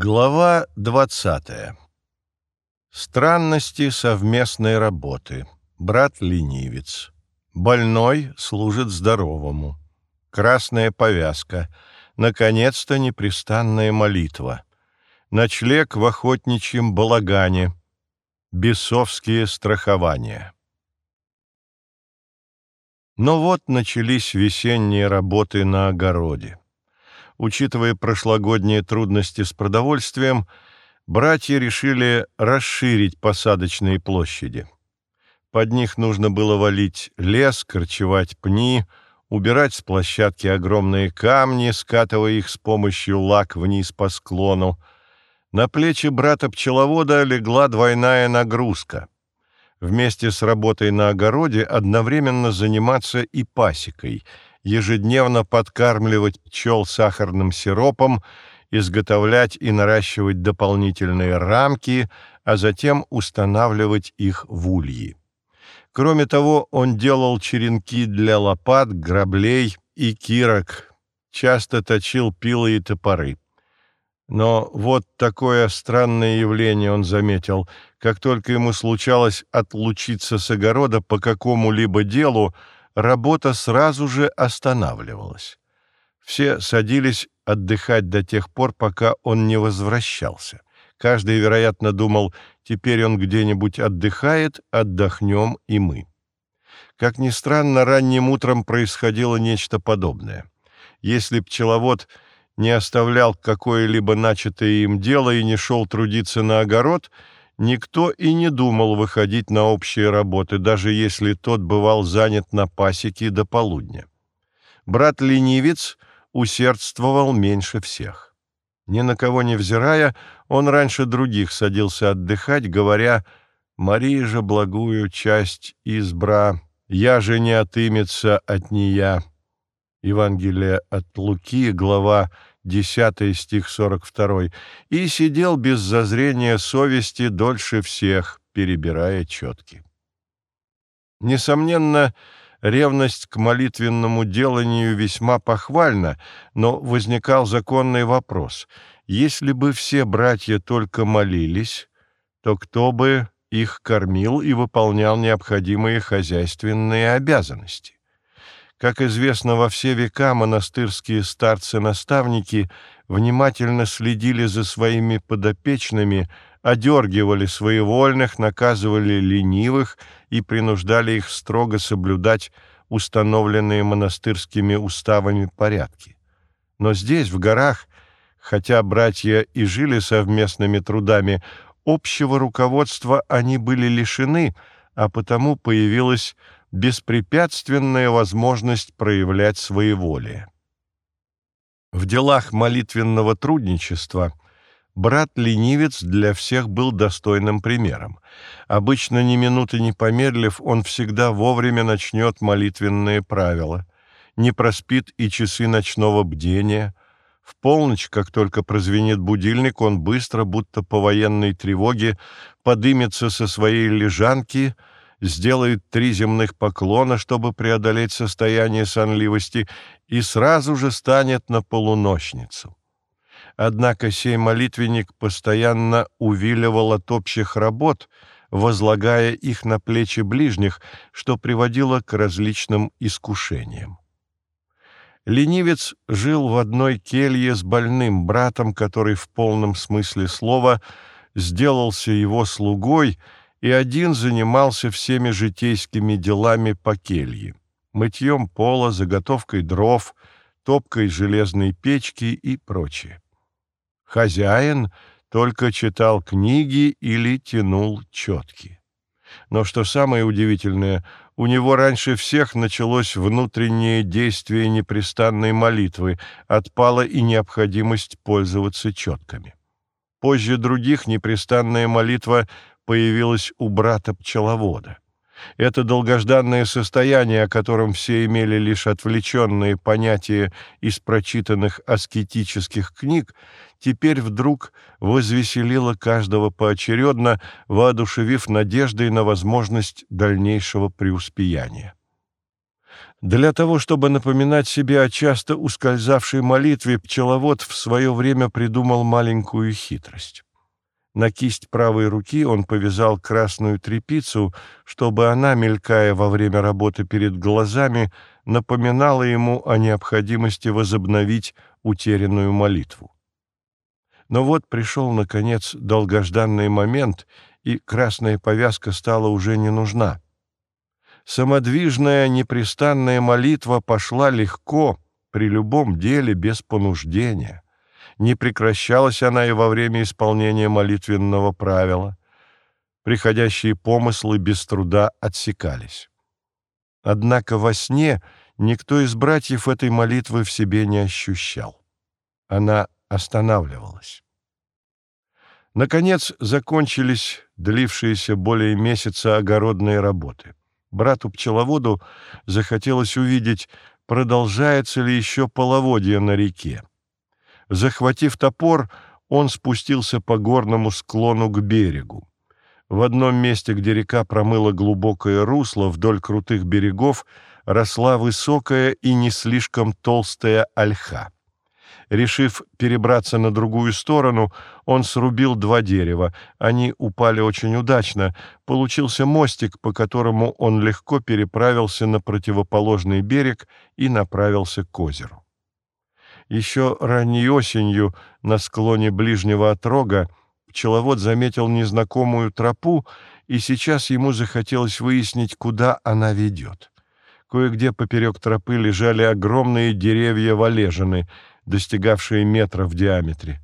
Глава 20. Странности совместной работы. Брат ленивец. Больной служит здоровому. Красная повязка. Наконец-то непрестанная молитва. Ночлег в охотничьем балагане. Бесовские страхования. Но вот начались весенние работы на огороде. Учитывая прошлогодние трудности с продовольствием, братья решили расширить посадочные площади. Под них нужно было валить лес, корчевать пни, убирать с площадки огромные камни, скатывая их с помощью лак вниз по склону. На плечи брата-пчеловода легла двойная нагрузка. Вместе с работой на огороде одновременно заниматься и пасекой — ежедневно подкармливать пчел сахарным сиропом, изготовлять и наращивать дополнительные рамки, а затем устанавливать их в ульи. Кроме того, он делал черенки для лопат, граблей и кирок, часто точил пилы и топоры. Но вот такое странное явление он заметил. Как только ему случалось отлучиться с огорода по какому-либо делу, работа сразу же останавливалась. Все садились отдыхать до тех пор, пока он не возвращался. Каждый, вероятно, думал, теперь он где-нибудь отдыхает, отдохнем и мы. Как ни странно, ранним утром происходило нечто подобное. Если пчеловод не оставлял какое-либо начатое им дело и не шел трудиться на огород — Никто и не думал выходить на общие работы, даже если тот бывал занят на пасеке до полудня. Брат-ленивец усердствовал меньше всех. Ни на кого не взирая, он раньше других садился отдыхать, говоря «Мария же благую часть избра, я же не отымется от нея». Евангелие от Луки, глава 10 стих 42, и сидел без зазрения совести дольше всех, перебирая четки. Несомненно, ревность к молитвенному деланию весьма похвальна, но возникал законный вопрос. Если бы все братья только молились, то кто бы их кормил и выполнял необходимые хозяйственные обязанности? Как известно, во все века монастырские старцы-наставники внимательно следили за своими подопечными, одергивали своевольных, наказывали ленивых и принуждали их строго соблюдать установленные монастырскими уставами порядки. Но здесь, в горах, хотя братья и жили совместными трудами, общего руководства они были лишены, а потому появилась беспрепятственная возможность проявлять своеволие. В делах молитвенного трудничества брат-ленивец для всех был достойным примером. Обычно ни минуты не помедлив, он всегда вовремя начнет молитвенные правила, не проспит и часы ночного бдения. В полночь, как только прозвенит будильник, он быстро, будто по военной тревоге, подымется со своей лежанки — сделает три земных поклона, чтобы преодолеть состояние сонливости, и сразу же станет на полуночницу. Однако сей молитвенник постоянно увиливал от общих работ, возлагая их на плечи ближних, что приводило к различным искушениям. Ленивец жил в одной келье с больным братом, который в полном смысле слова сделался его слугой — и один занимался всеми житейскими делами по келье — мытьем пола, заготовкой дров, топкой железной печки и прочее. Хозяин только читал книги или тянул четки. Но что самое удивительное, у него раньше всех началось внутреннее действие непрестанной молитвы, отпала и необходимость пользоваться четками. Позже других непрестанная молитва появилась у брата-пчеловода. Это долгожданное состояние, о котором все имели лишь отвлеченные понятия из прочитанных аскетических книг, теперь вдруг возвеселило каждого поочередно, воодушевив надеждой на возможность дальнейшего преуспеяния. Для того, чтобы напоминать себе о часто ускользавшей молитве, пчеловод в свое время придумал маленькую хитрость. На кисть правой руки он повязал красную тряпицу, чтобы она, мелькая во время работы перед глазами, напоминала ему о необходимости возобновить утерянную молитву. Но вот пришел, наконец, долгожданный момент, и красная повязка стала уже не нужна. Самодвижная, непрестанная молитва пошла легко, при любом деле, без понуждения. Не прекращалась она и во время исполнения молитвенного правила. Приходящие помыслы без труда отсекались. Однако во сне никто из братьев этой молитвы в себе не ощущал. Она останавливалась. Наконец закончились длившиеся более месяца огородные работы. Брату-пчеловоду захотелось увидеть, продолжается ли еще половодье на реке. Захватив топор, он спустился по горному склону к берегу. В одном месте, где река промыла глубокое русло, вдоль крутых берегов росла высокая и не слишком толстая ольха. Решив перебраться на другую сторону, он срубил два дерева. Они упали очень удачно. Получился мостик, по которому он легко переправился на противоположный берег и направился к озеру. Еще ранней осенью на склоне ближнего отрога пчеловод заметил незнакомую тропу, и сейчас ему захотелось выяснить, куда она ведет. Кое-где поперек тропы лежали огромные деревья валежины, достигавшие метра в диаметре.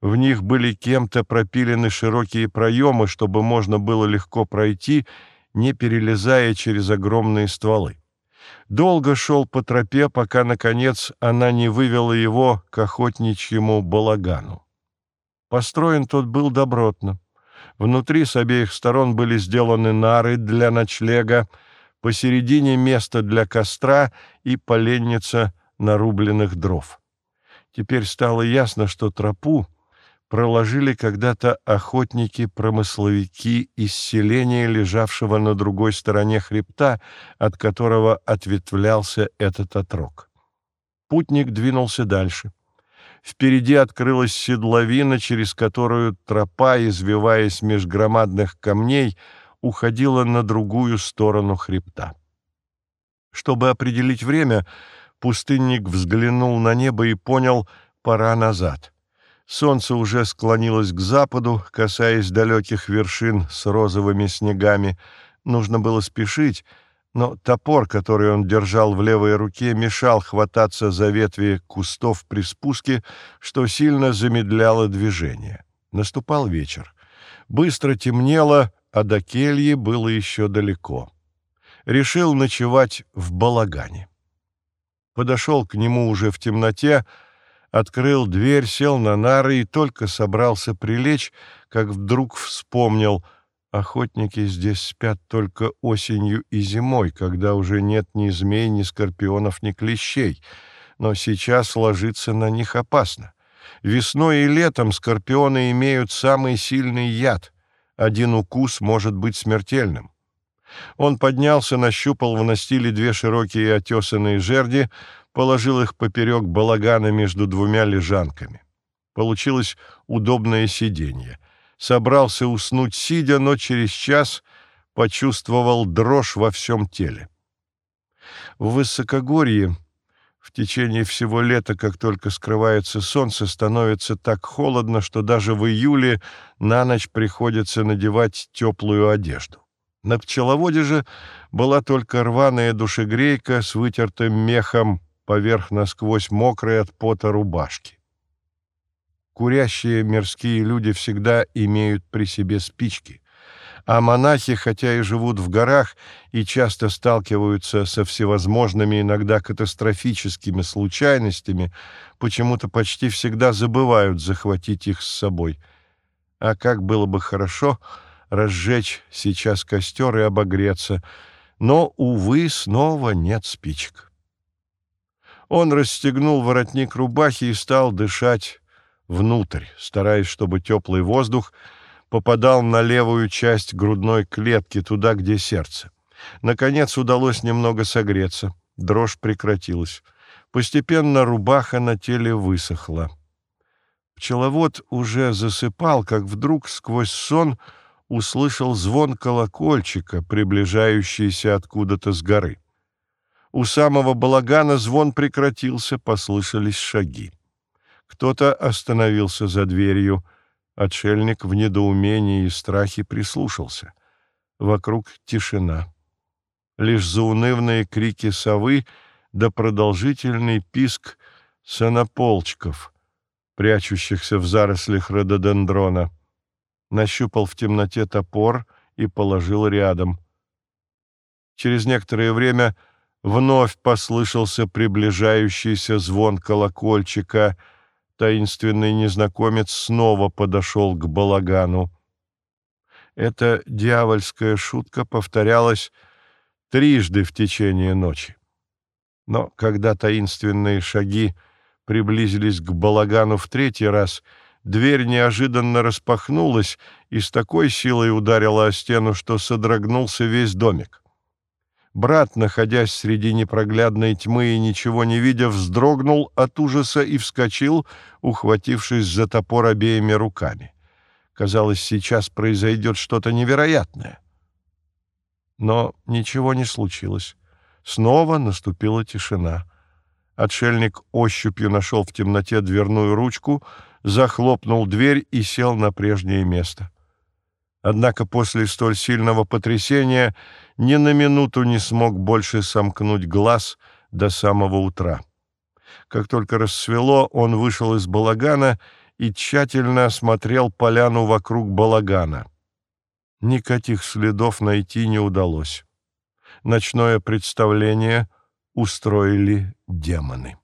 В них были кем-то пропилены широкие проемы, чтобы можно было легко пройти, не перелезая через огромные стволы долго шел по тропе, пока, наконец, она не вывела его к охотничьему балагану. Построен тот был добротно. Внутри с обеих сторон были сделаны нары для ночлега, посередине место для костра и поленница нарубленных дров. Теперь стало ясно, что тропу проложили когда-то охотники-промысловики из селения, лежавшего на другой стороне хребта, от которого ответвлялся этот отрог. Путник двинулся дальше. Впереди открылась седловина, через которую тропа, извиваясь меж громадных камней, уходила на другую сторону хребта. Чтобы определить время, пустынник взглянул на небо и понял — пора назад — Солнце уже склонилось к западу, касаясь далеких вершин с розовыми снегами. Нужно было спешить, но топор, который он держал в левой руке, мешал хвататься за ветви кустов при спуске, что сильно замедляло движение. Наступал вечер. Быстро темнело, а до кельи было еще далеко. Решил ночевать в балагане. Подошел к нему уже в темноте, открыл дверь, сел на нары и только собрался прилечь, как вдруг вспомнил, охотники здесь спят только осенью и зимой, когда уже нет ни змей, ни скорпионов, ни клещей, но сейчас ложиться на них опасно. Весной и летом скорпионы имеют самый сильный яд. Один укус может быть смертельным. Он поднялся, нащупал в настиле две широкие отесанные жерди, положил их поперек балагана между двумя лежанками. Получилось удобное сиденье. Собрался уснуть сидя, но через час почувствовал дрожь во всем теле. В высокогорье в течение всего лета, как только скрывается солнце, становится так холодно, что даже в июле на ночь приходится надевать теплую одежду. На пчеловоде же была только рваная душегрейка с вытертым мехом поверх насквозь мокрой от пота рубашки. Курящие мирские люди всегда имеют при себе спички, а монахи, хотя и живут в горах и часто сталкиваются со всевозможными, иногда катастрофическими случайностями, почему-то почти всегда забывают захватить их с собой. А как было бы хорошо разжечь сейчас костер и обогреться, но, увы, снова нет спичек. Он расстегнул воротник рубахи и стал дышать внутрь, стараясь, чтобы теплый воздух попадал на левую часть грудной клетки, туда, где сердце. Наконец удалось немного согреться. Дрожь прекратилась. Постепенно рубаха на теле высохла. Пчеловод уже засыпал, как вдруг сквозь сон услышал звон колокольчика, приближающийся откуда-то с горы. У самого балагана звон прекратился, послышались шаги. Кто-то остановился за дверью. Отшельник в недоумении и страхе прислушался. Вокруг тишина. Лишь заунывные крики совы да продолжительный писк сонополчков, прячущихся в зарослях рододендрона. Нащупал в темноте топор и положил рядом. Через некоторое время Вновь послышался приближающийся звон колокольчика. Таинственный незнакомец снова подошел к балагану. Эта дьявольская шутка повторялась трижды в течение ночи. Но когда таинственные шаги приблизились к балагану в третий раз, дверь неожиданно распахнулась и с такой силой ударила о стену, что содрогнулся весь домик. Брат, находясь среди непроглядной тьмы и ничего не видя, вздрогнул от ужаса и вскочил, ухватившись за топор обеими руками. Казалось, сейчас произойдет что-то невероятное. Но ничего не случилось. Снова наступила тишина. Отшельник ощупью нашел в темноте дверную ручку, захлопнул дверь и сел на прежнее место. Однако после столь сильного потрясения ни на минуту не смог больше сомкнуть глаз до самого утра. Как только рассвело, он вышел из балагана и тщательно осмотрел поляну вокруг балагана. Никаких следов найти не удалось. Ночное представление устроили демоны.